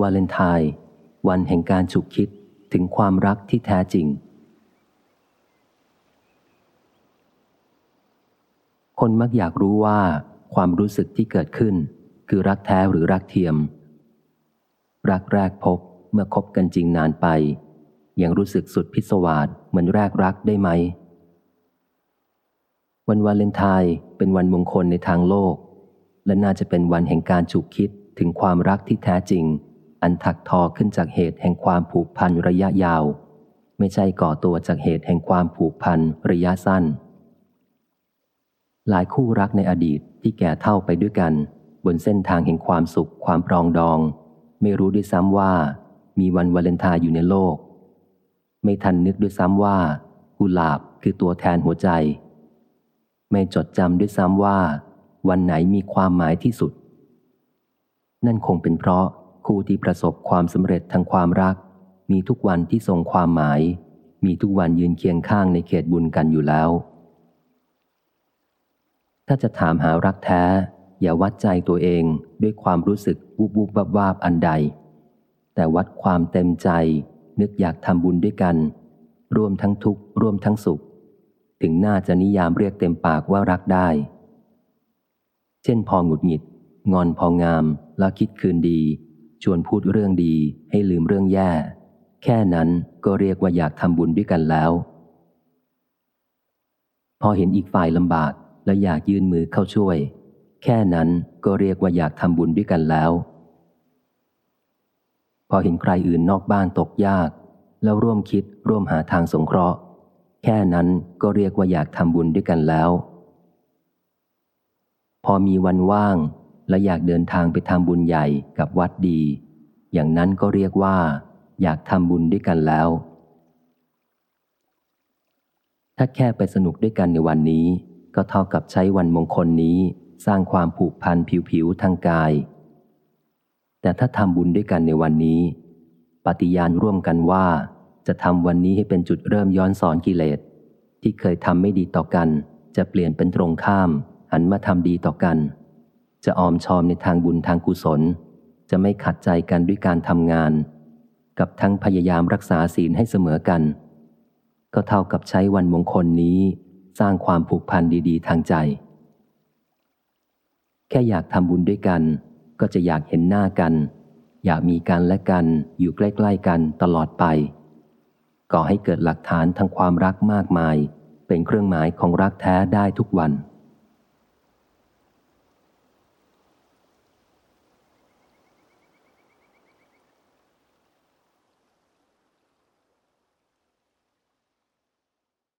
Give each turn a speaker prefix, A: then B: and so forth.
A: วาเลนไทน์วันแห่งการฉุกคิดถึงความรักที่แท้จริง คนมักอยากรู้ว่า ความรู้สึกที่เกิดขึ้น คือรักแท้หรือรักเทียม รักแรกพบเมื่อคบกันจริงนานไป ยังรู้สึกสุดพิศวาสเหมือนแรกรักได้ไหม วันวาเลนไทน์เป็นวันมงคลในทางโลก และน่าจะเป็นวันแห่งการฉุกคิดถึงความรักที่แท้จริง อันถักทอขึ้นจากเหตุแห่งความผูกพันระยะยาว ไม่ใช่ก่อตัวจากเหตุแห่งความผูกพันระยะสั้น หลายคู่รักในอดีตที่แก่เท่าไปด้วยกัน บนเส้นทางแห่งความสุขความปรองดอง ไม่รู้ด้วยซ้ำว่า มีวันวาเลนไทน์อยู่ในโลก ไม่ทันนึกด้วยซ้ำว่ากุหลาบคือตัวแทนหัวใจ ไม่จดจำด้วยซ้ำว่า วันไหนมีความหมายที่สุด นั่นคงเป็นเพราะ คู่ที่ประสบความสำเร็จทางความรัก มีทุกวันที่ทรงความหมาย มีทุกวันยืนเคียงข้างในเขตบุญกันอยู่แล้ว ถ้าจะถามหารักแท้ อย่าวัดใจตัวเองด้วยความรู้สึกวูบวูบวาบวาบอันใด แต่วัดความเต็มใจ นึกอยากทำบุญด้วยกัน ร่วมทั้งทุกข์ร่วมทั้งสุข ถึงน่าจะนิยามเรียกเต็มปากว่ารักได้ เช่นพอหงุดหงิด งอนพองามแล้วคิดคืนดี ชวนพูดเรื่องดีให้ลืมเรื่องแย่ แค่นั้นก็เรียกว่าอยากทำบุญด้วยกันแล้ว พอเห็นอีกฝ่ายลำบากแล้วอยากยื่นมือเข้าช่วย แค่นั้นก็เรียกว่าอยากทำบุญด้วยกันแล้ว พอเห็นใครอื่นนอกบ้านตกยาก แล้วร่วมคิดร่วมหาทางสงเคราะห์ แค่นั้นก็เรียกว่าอยากทำบุญด้วยกันแล้ว พอมีวันว่าง และอยากเดินทางไปทำบุญใหญ่กับวัดดี อย่างนั้นก็เรียกว่า อยากทำบุญด้วยกันแล้ว ถ้าแค่ไปสนุกด้วยกันในวันนี้ ก็เท่ากับใช้วันมงคลนี้สร้างความผูกพันผิวๆทางกาย แต่ถ้าทำบุญด้วยกันในวันนี้ ปฏิญาณร่วมกันว่า จะทำวันนี้ให้เป็นจุดเริ่มย้อนสอนกิเลส ที่เคยทำไม่ดีต่อกัน จะเปลี่ยนเป็นตรงข้ามหันมาทำดีต่อกัน จะออมชอมในทางบุญทางกุศล จะไม่ขัดใจกันด้วยการทำงาน กับทั้งพยายามรักษาศีลให้เสมอกัน ก็เท่ากับใช้วันมงคลนี้ สร้างความผูกพันดี ๆ ทางใจ แค่อยากทำบุญด้วยกัน ก็จะอยากเห็นหน้ากัน อยากมีกันและกันอยู่ใกล้ ๆ กันตลอดไป ก่อให้เกิดหลักฐานทางความรักมากมาย เป็นเครื่องหมายของรักแท้ได้ทุกวัน